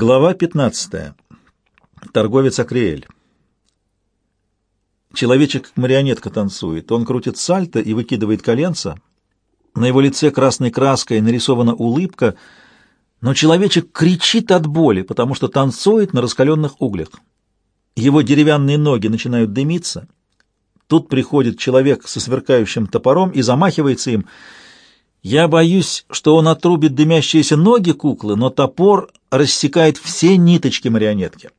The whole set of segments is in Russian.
Глава 15. Торговец Акриэль. Человечек-марионетка танцует. Он крутит сальто и выкидывает коленца. На его лице красной краской нарисована улыбка, но человечек кричит от боли, потому что танцует на раскаленных углях. Его деревянные ноги начинают дымиться. Тут приходит человек со сверкающим топором и замахивается им — я боюсь, что он отрубит дымящиеся ноги куклы, но топор рассекает все ниточки марионетки.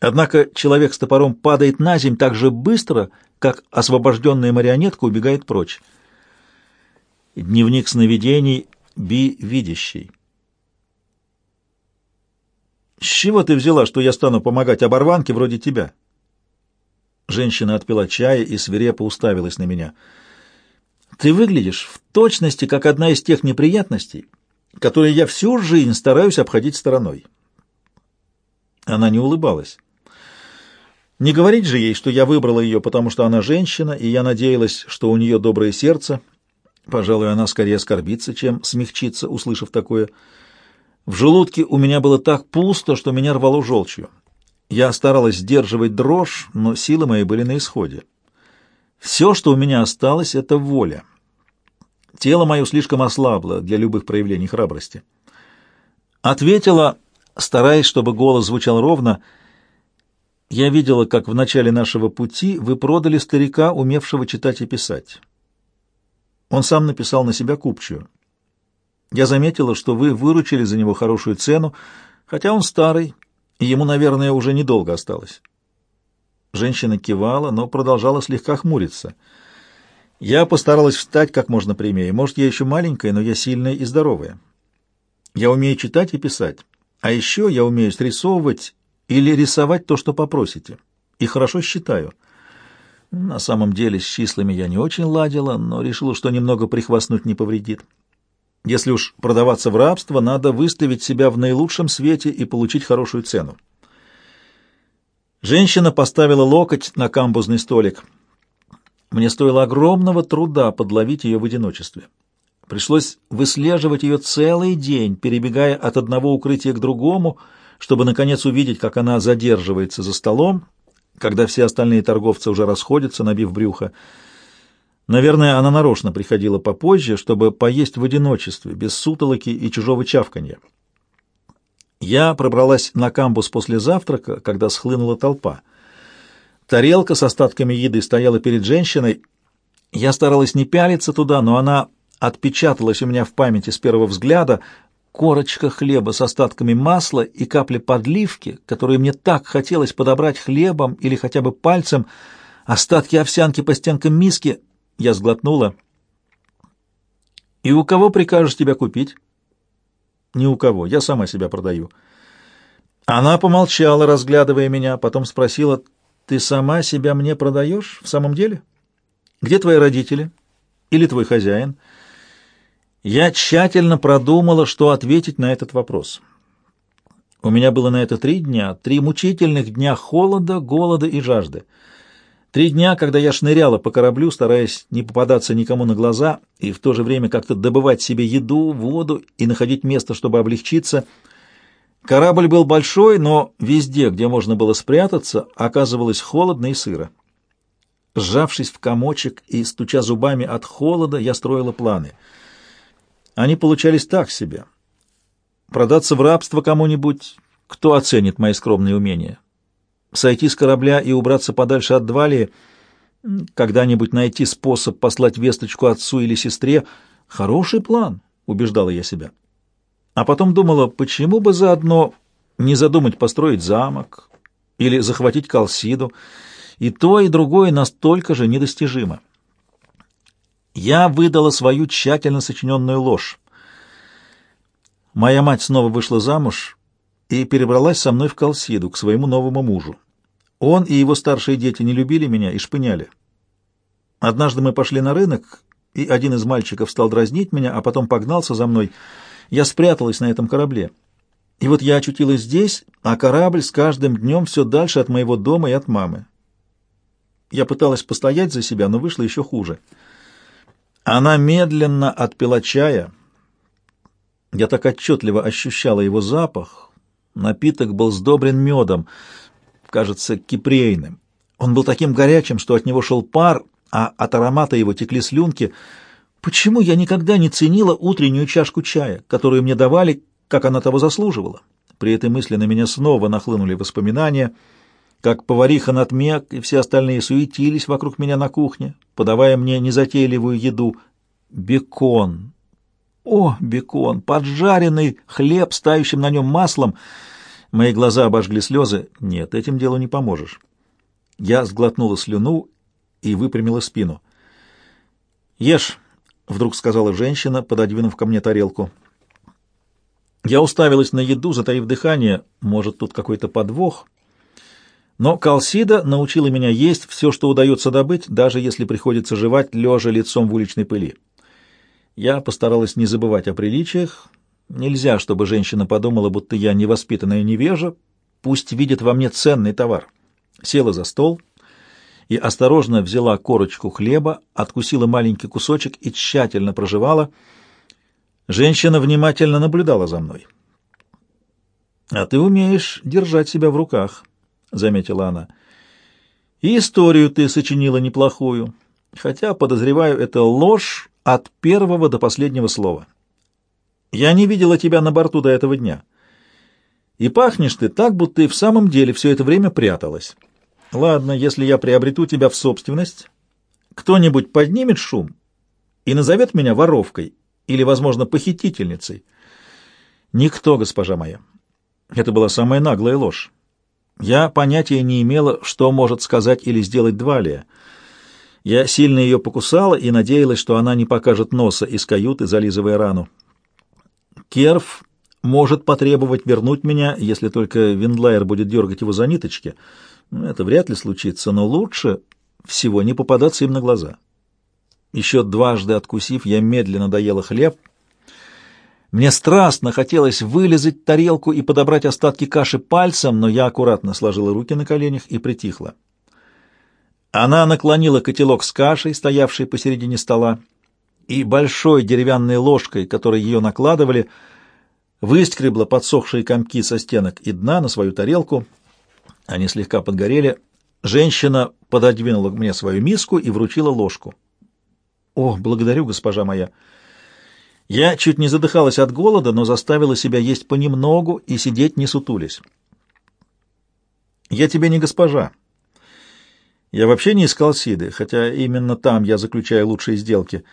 Однако человек с топором падает на земь так же быстро, как освобожденная марионетка убегает прочь. Дневник сновидений Би видящий. «С чего ты взяла, что я стану помогать оборванке вроде тебя?» Женщина отпила чая и свирепо уставилась на меня — ты выглядишь в точности как одна из тех неприятностей, которые я всю жизнь стараюсь обходить стороной. Она не улыбалась. Не говорить же ей, что я выбрала ее, потому что она женщина, и я надеялась, что у нее доброе сердце. Пожалуй, она скорее оскорбится, чем смягчится, услышав такое. В желудке у меня было так пусто, что меня рвало желчью. Я старалась сдерживать дрожь, но силы мои были на исходе. Все, что у меня осталось, — это воля. Тело мое слишком ослабло для любых проявлений храбрости. Ответила, стараясь, чтобы голос звучал ровно, «Я видела, как в начале нашего пути вы продали старика, умевшего читать и писать. Он сам написал на себя купчую. Я заметила, что вы выручили за него хорошую цену, хотя он старый, и ему, наверное, уже недолго осталось». Женщина кивала, но продолжала слегка хмуриться. Я постаралась встать как можно прямее. Может, я еще маленькая, но я сильная и здоровая. Я умею читать и писать. А еще я умею срисовывать или рисовать то, что попросите. И хорошо считаю. На самом деле с числами я не очень ладила, но решила, что немного прихвастнуть не повредит. Если уж продаваться в рабство, надо выставить себя в наилучшем свете и получить хорошую цену. Женщина поставила локоть на камбузный столик. Мне стоило огромного труда подловить ее в одиночестве. Пришлось выслеживать ее целый день, перебегая от одного укрытия к другому, чтобы, наконец, увидеть, как она задерживается за столом, когда все остальные торговцы уже расходятся, набив брюхо. Наверное, она нарочно приходила попозже, чтобы поесть в одиночестве, без сутолоки и чужого чавканья. Я пробралась на камбус после завтрака, когда схлынула толпа. Тарелка с остатками еды стояла перед женщиной. Я старалась не пялиться туда, но она отпечаталась у меня в памяти с первого взгляда. Корочка хлеба с остатками масла и капли подливки, которые мне так хотелось подобрать хлебом или хотя бы пальцем, остатки овсянки по стенкам миски. Я сглотнула. «И у кого прикажешь тебя купить?» Ни у кого. Я сама себя продаю. Она помолчала, разглядывая меня, потом спросила, «Ты сама себя мне продаешь? В самом деле? Где твои родители? Или твой хозяин?» Я тщательно продумала, что ответить на этот вопрос. У меня было на это три дня, три мучительных дня холода, голода и жажды. Три дня, когда я шныряла по кораблю, стараясь не попадаться никому на глаза и в то же время как-то добывать себе еду, воду и находить место, чтобы облегчиться. Корабль был большой, но везде, где можно было спрятаться, оказывалось холодно и сыро. Сжавшись в комочек и стуча зубами от холода, я строила планы. Они получались так себе. Продаться в рабство кому-нибудь, кто оценит мои скромные умения сойти с корабля и убраться подальше от Двалии, когда-нибудь найти способ послать весточку отцу или сестре — хороший план, — убеждала я себя. А потом думала, почему бы заодно не задумать построить замок или захватить Калсиду, и то, и другое настолько же недостижимо. Я выдала свою тщательно сочиненную ложь. Моя мать снова вышла замуж и перебралась со мной в Калсиду, к своему новому мужу. Он и его старшие дети не любили меня и шпыняли. Однажды мы пошли на рынок, и один из мальчиков стал дразнить меня, а потом погнался за мной. Я спряталась на этом корабле. И вот я очутилась здесь, а корабль с каждым днем все дальше от моего дома и от мамы. Я пыталась постоять за себя, но вышло еще хуже. Она медленно отпила чая. Я так отчетливо ощущала его запах, Напиток был сдобрен медом, кажется, кипрейным. Он был таким горячим, что от него шел пар, а от аромата его текли слюнки. Почему я никогда не ценила утреннюю чашку чая, которую мне давали, как она того заслуживала? При этой мысли на меня снова нахлынули воспоминания, как повариха Натмек и все остальные суетились вокруг меня на кухне, подавая мне незатейливую еду. Бекон. О, бекон! Поджаренный хлеб с тающим на нем маслом. Мои глаза обожгли слезы. Нет, этим делу не поможешь. Я сглотнула слюну и выпрямила спину. «Ешь», — вдруг сказала женщина, пододвинув ко мне тарелку. Я уставилась на еду, затаив дыхание. Может, тут какой-то подвох? Но Калсида научила меня есть все, что удается добыть, даже если приходится жевать, лежа лицом в уличной пыли. Я постаралась не забывать о приличиях. Нельзя, чтобы женщина подумала, будто я невоспитанная невежа. Пусть видит во мне ценный товар. Села за стол и осторожно взяла корочку хлеба, откусила маленький кусочек и тщательно прожевала — Женщина внимательно наблюдала за мной. «А ты умеешь держать себя в руках», — заметила она. «И историю ты сочинила неплохую, хотя, подозреваю, это ложь от первого до последнего слова. Я не видела тебя на борту до этого дня. И пахнешь ты так, будто и в самом деле все это время пряталась. Ладно, если я приобрету тебя в собственность, кто-нибудь поднимет шум и назовет меня воровкой, или, возможно, похитительницей. Никто, госпожа моя. Это была самая наглая ложь. Я понятия не имела, что может сказать или сделать Двалия. Я сильно ее покусала и надеялась, что она не покажет носа из каюты, зализывая рану. Керф может потребовать вернуть меня, если только Виндлайер будет дергать его за ниточки. Это вряд ли случится, но лучше всего не попадаться им на глаза. Еще дважды откусив, я медленно доела хлеб. Мне страстно хотелось вылезать тарелку и подобрать остатки каши пальцем, но я аккуратно сложила руки на коленях и притихла. Она наклонила котелок с кашей, стоявший посередине стола, и большой деревянной ложкой, которой ее накладывали, выскребла подсохшие комки со стенок и дна на свою тарелку. Они слегка подгорели. Женщина пододвинула мне свою миску и вручила ложку. «О, благодарю, госпожа моя!» Я чуть не задыхалась от голода, но заставила себя есть понемногу и сидеть не сутулись. «Я тебе не госпожа. Я вообще не искал Сиды, хотя именно там я заключаю лучшие сделки.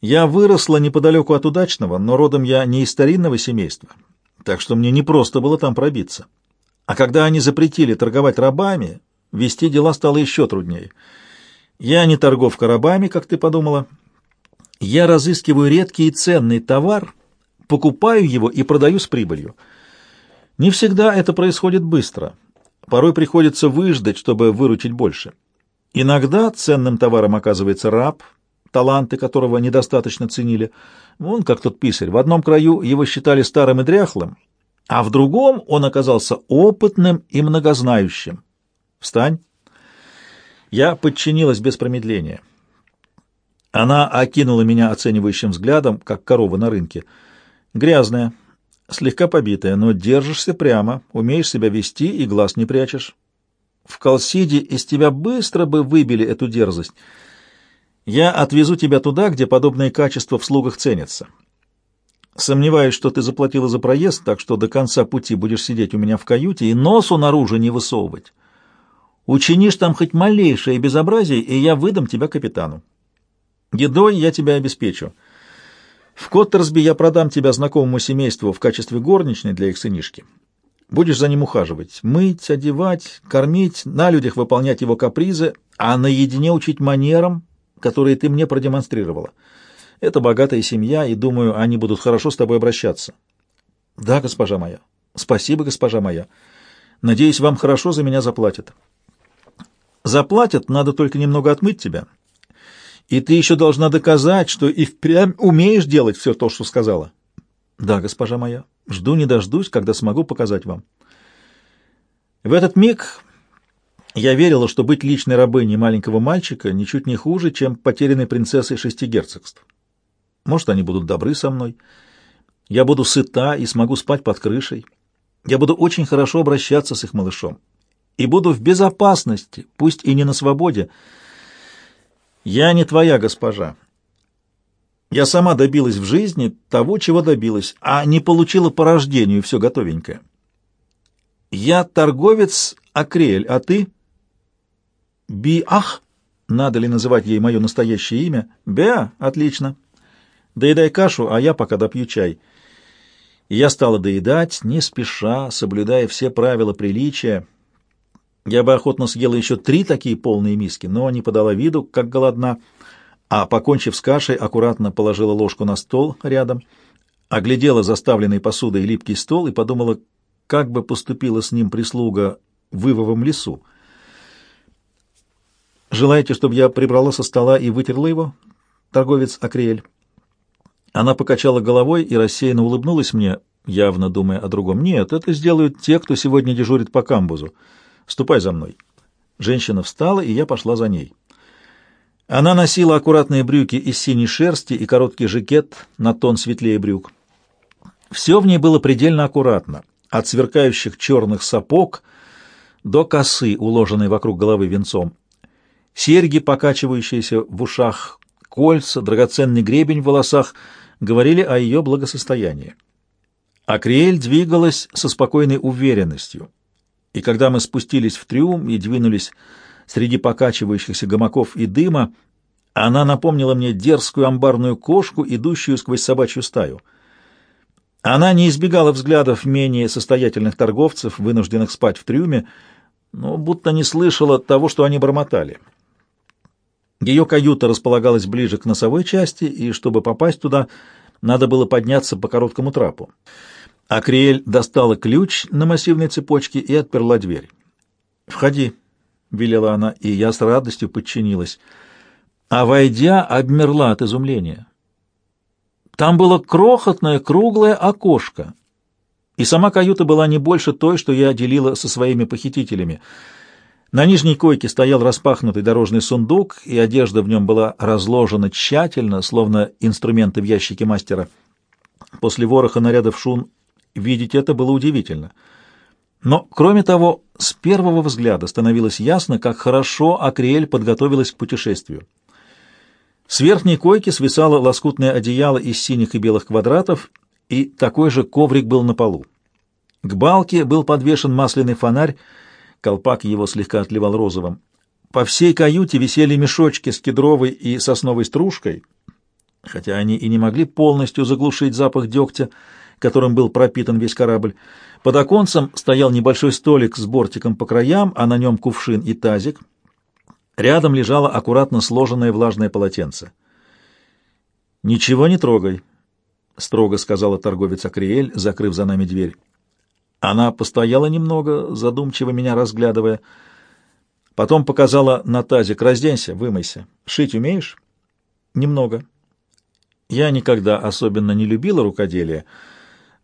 Я выросла неподалеку от удачного, но родом я не из старинного семейства, так что мне не просто было там пробиться. А когда они запретили торговать рабами, вести дела стало еще труднее». Я не торговка рабами, как ты подумала. Я разыскиваю редкий и ценный товар, покупаю его и продаю с прибылью. Не всегда это происходит быстро. Порой приходится выждать, чтобы выручить больше. Иногда ценным товаром оказывается раб, таланты которого недостаточно ценили. Он как тот писарь. В одном краю его считали старым и дряхлым, а в другом он оказался опытным и многознающим. Встань. Я подчинилась без промедления. Она окинула меня оценивающим взглядом, как корова на рынке. Грязная, слегка побитая, но держишься прямо, умеешь себя вести и глаз не прячешь. В Колсиде из тебя быстро бы выбили эту дерзость. Я отвезу тебя туда, где подобные качества в слугах ценятся. Сомневаюсь, что ты заплатила за проезд, так что до конца пути будешь сидеть у меня в каюте и носу наружу не высовывать. Учинишь там хоть малейшее безобразие, и я выдам тебя капитану. Едой я тебя обеспечу. В Коттерсби я продам тебя знакомому семейству в качестве горничной для их сынишки. Будешь за ним ухаживать, мыть, одевать, кормить, на людях выполнять его капризы, а наедине учить манерам, которые ты мне продемонстрировала. Это богатая семья, и, думаю, они будут хорошо с тобой обращаться. Да, госпожа моя. Спасибо, госпожа моя. Надеюсь, вам хорошо за меня заплатят. Заплатят, надо только немного отмыть тебя. И ты еще должна доказать, что и впрямь умеешь делать все то, что сказала. Да, госпожа моя, жду не дождусь, когда смогу показать вам. В этот миг я верила, что быть личной рабыней маленького мальчика ничуть не хуже, чем потерянной принцессой шести герцогств. Может, они будут добры со мной. Я буду сыта и смогу спать под крышей. Я буду очень хорошо обращаться с их малышом. И буду в безопасности, пусть и не на свободе. Я не твоя госпожа. Я сама добилась в жизни того, чего добилась, а не получила по рождению все готовенькое. Я торговец Акрель, а ты? Би-ах? Надо ли называть ей мое настоящее имя? Беа, отлично. Доедай кашу, а я пока допью чай. И я стала доедать, не спеша, соблюдая все правила приличия. Я бы охотно съела еще три такие полные миски, но не подала виду, как голодна, а, покончив с кашей, аккуратно положила ложку на стол рядом, оглядела заставленный посудой липкий стол и подумала, как бы поступила с ним прислуга в Ивовом лесу. «Желаете, чтобы я прибрала со стола и вытерла его?» Торговец Акриэль. Она покачала головой и рассеянно улыбнулась мне, явно думая о другом. «Нет, это сделают те, кто сегодня дежурит по камбузу. Ступай за мной». Женщина встала, и я пошла за ней. Она носила аккуратные брюки из синей шерсти и короткий жакет на тон светлее брюк. Все в ней было предельно аккуратно, от сверкающих черных сапог до косы, уложенной вокруг головы венцом. Серьги, покачивающиеся в ушах, кольца, драгоценный гребень в волосах говорили о ее благосостоянии. Акриэль двигалась со спокойной уверенностью, и когда мы спустились в трюм и двинулись среди покачивающихся гамаков и дыма, она напомнила мне дерзкую амбарную кошку, идущую сквозь собачью стаю. Она не избегала взглядов менее состоятельных торговцев, вынужденных спать в трюме, но будто не слышала того, что они бормотали. Ее каюта располагалась ближе к носовой части, и чтобы попасть туда, надо было подняться по короткому трапу. Акриэль достала ключ на массивной цепочке и отперла дверь. «Входи», — велела она, и я с радостью подчинилась. А войдя, обмерла от изумления. Там было крохотное круглое окошко, и сама каюта была не больше той, что я делила со своими похитителями — на нижней койке стоял распахнутый дорожный сундук, и одежда в нем была разложена тщательно, словно инструменты в ящике мастера. После вороха нарядов шун видеть это было удивительно. Но, кроме того, с первого взгляда становилось ясно, как хорошо Акриэль подготовилась к путешествию. С верхней койки свисало лоскутное одеяло из синих и белых квадратов, и такой же коврик был на полу. К балке был подвешен масляный фонарь, колпак его слегка отливал розовым. По всей каюте висели мешочки с кедровой и сосновой стружкой, хотя они и не могли полностью заглушить запах дегтя, которым был пропитан весь корабль. Под оконцем стоял небольшой столик с бортиком по краям, а на нем кувшин и тазик. Рядом лежало аккуратно сложенное влажное полотенце. «Ничего не трогай», — строго сказала торговец Акриэль, закрыв за нами дверь. Она постояла немного, задумчиво меня разглядывая. Потом показала на тазик. «Разденься, вымойся. Шить умеешь?» «Немного». Я никогда особенно не любила рукоделие,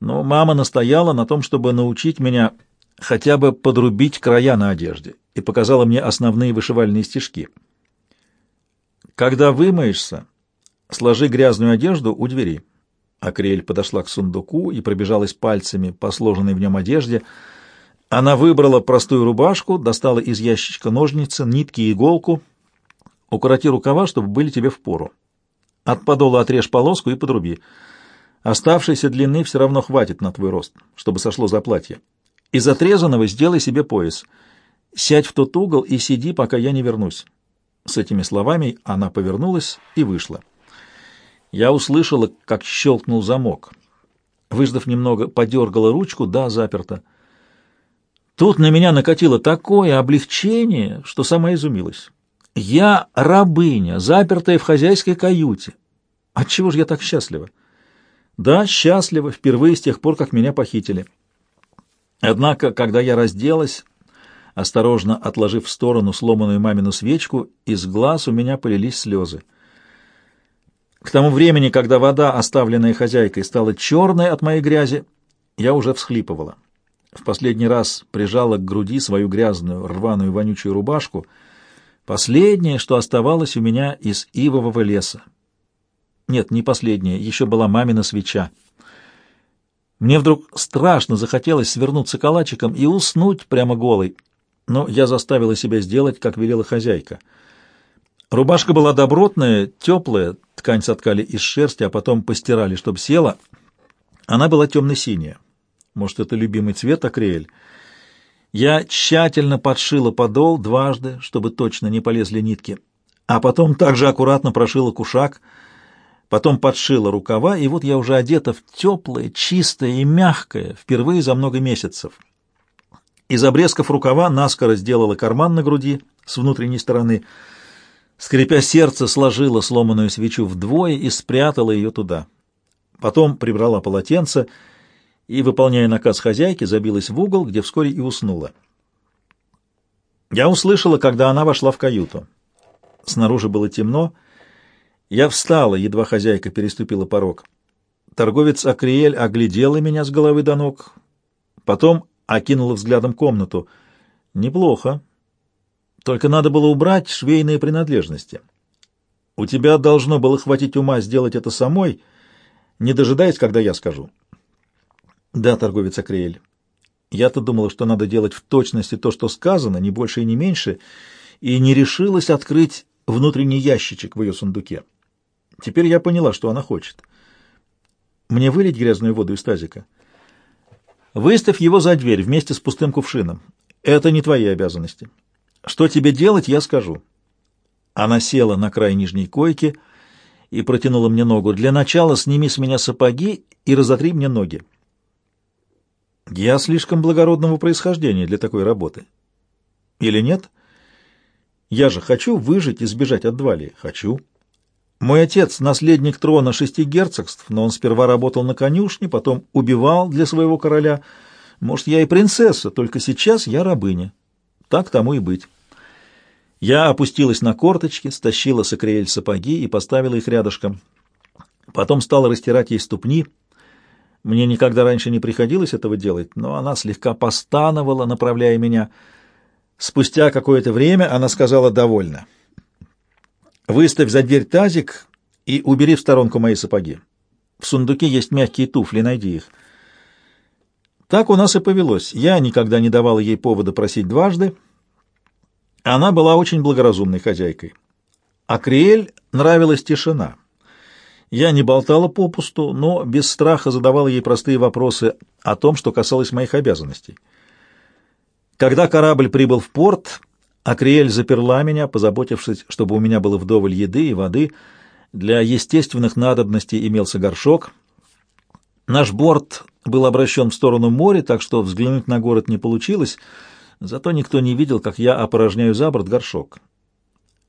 но мама настояла на том, чтобы научить меня хотя бы подрубить края на одежде, и показала мне основные вышивальные стежки. «Когда вымоешься, сложи грязную одежду у двери». Акриэль подошла к сундуку и пробежалась пальцами по сложенной в нем одежде. Она выбрала простую рубашку, достала из ящичка ножницы, нитки и иголку. Укороти рукава, чтобы были тебе в пору. От подола отрежь полоску и подруби. Оставшейся длины все равно хватит на твой рост, чтобы сошло за платье. Из отрезанного сделай себе пояс. Сядь в тот угол и сиди, пока я не вернусь. С этими словами она повернулась и вышла. Я услышала, как щелкнул замок. Выждав немного, подергала ручку, да, заперто. Тут на меня накатило такое облегчение, что сама изумилась. Я рабыня, запертая в хозяйской каюте. Отчего же я так счастлива? Да, счастлива, впервые с тех пор, как меня похитили. Однако, когда я разделась, осторожно отложив в сторону сломанную мамину свечку, из глаз у меня полились слезы. К тому времени, когда вода, оставленная хозяйкой, стала черной от моей грязи, я уже всхлипывала. В последний раз прижала к груди свою грязную, рваную, вонючую рубашку, последнее, что оставалось у меня из ивового леса. Нет, не последнее, еще была мамина свеча. Мне вдруг страшно захотелось свернуться калачиком и уснуть прямо голой, но я заставила себя сделать, как велела хозяйка. Рубашка была добротная, теплая, ткань соткали из шерсти, а потом постирали, чтобы села. Она была темно-синяя. Может, это любимый цвет акрель. Я тщательно подшила подол дважды, чтобы точно не полезли нитки, а потом также аккуратно прошила кушак, потом подшила рукава, и вот я уже одета в теплое, чистое и мягкое, впервые за много месяцев. Из обрезков рукава наскоро сделала карман на груди с внутренней стороны, скрипя сердце, сложила сломанную свечу вдвое и спрятала ее туда. Потом прибрала полотенце и, выполняя наказ хозяйки, забилась в угол, где вскоре и уснула. Я услышала, когда она вошла в каюту. Снаружи было темно. Я встала, едва хозяйка переступила порог. Торговец Акриэль оглядела меня с головы до ног, потом окинула взглядом комнату. «Неплохо. Только надо было убрать швейные принадлежности. У тебя должно было хватить ума сделать это самой, не дожидаясь, когда я скажу». Да, торговец Акриэль. Я-то думала, что надо делать в точности то, что сказано, не больше и не меньше, и не решилась открыть внутренний ящичек в ее сундуке. Теперь я поняла, что она хочет. Мне вылить грязную воду из тазика? Выставь его за дверь вместе с пустым кувшином. Это не твои обязанности. Что тебе делать, я скажу. Она села на край нижней койки и протянула мне ногу. Для начала сними с меня сапоги и разотри мне ноги. Я слишком благородного происхождения для такой работы. Или нет? Я же хочу выжить и сбежать от Двалии. Хочу. Мой отец — наследник трона шести герцогств, но он сперва работал на конюшне, потом убивал для своего короля. Может, я и принцесса, только сейчас я рабыня. Так тому и быть. Я опустилась на корточки, стащила с Акриэль сапоги и поставила их рядышком. Потом стала растирать ей ступни — мне никогда раньше не приходилось этого делать, но она слегка постановала, направляя меня. Спустя какое-то время она сказала «довольно». «Выставь за дверь тазик и убери в сторонку мои сапоги. В сундуке есть мягкие туфли, найди их». Так у нас и повелось. Я никогда не давала ей повода просить дважды. Она была очень благоразумной хозяйкой. А Криэль нравилась тишина. Я не болтала попусту, но без страха задавала ей простые вопросы о том, что касалось моих обязанностей. Когда корабль прибыл в порт, Акриэль заперла меня, позаботившись, чтобы у меня было вдоволь еды и воды. Для естественных надобностей имелся горшок. Наш борт был обращен в сторону моря, так что взглянуть на город не получилось, зато никто не видел, как я опорожняю за борт горшок.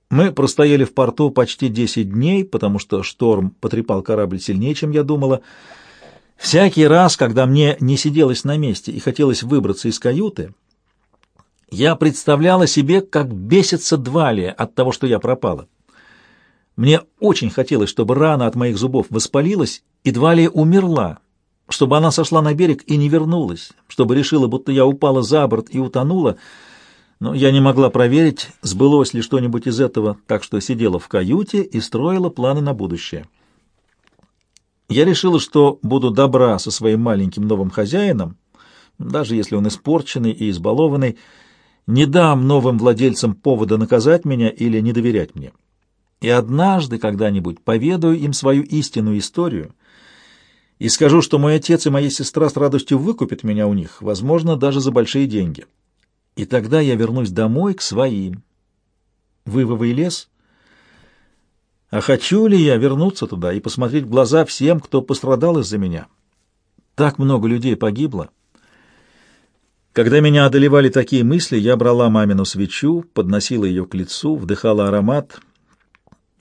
Мы простояли в порту почти 10 дней, потому что шторм потрепал корабль сильнее, чем я думала. Всякий раз, когда мне не сиделось на месте и хотелось выбраться из каюты, я представляла себе, как бесится Двалия от того, что я пропала. Мне очень хотелось, чтобы рана от моих зубов воспалилась, и Двалия умерла, чтобы она сошла на берег и не вернулась, чтобы решила, будто я упала за борт и утонула — но я не могла проверить, сбылось ли что-нибудь из этого, так что сидела в каюте и строила планы на будущее. Я решила, что буду добра со своим маленьким новым хозяином, даже если он испорченный и избалованный, не дам новым владельцам повода наказать меня или не доверять мне. И однажды, когда-нибудь, поведаю им свою истинную историю и скажу, что мой отец и моя сестра с радостью выкупят меня у них, возможно, даже за большие деньги и тогда я вернусь домой к своим. Вывовый лес? А хочу ли я вернуться туда и посмотреть в глаза всем, кто пострадал из-за меня? Так много людей погибло. Когда меня одолевали такие мысли, я брала мамину свечу, подносила ее к лицу, вдыхала аромат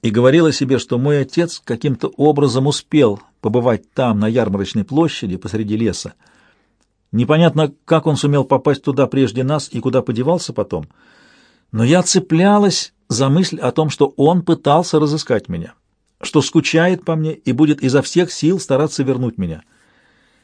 и говорила себе, что мой отец каким-то образом успел побывать там, на ярмарочной площади, посреди леса. Непонятно, как он сумел попасть туда прежде нас и куда подевался потом. Но я цеплялась за мысль о том, что он пытался разыскать меня, что скучает по мне и будет изо всех сил стараться вернуть меня.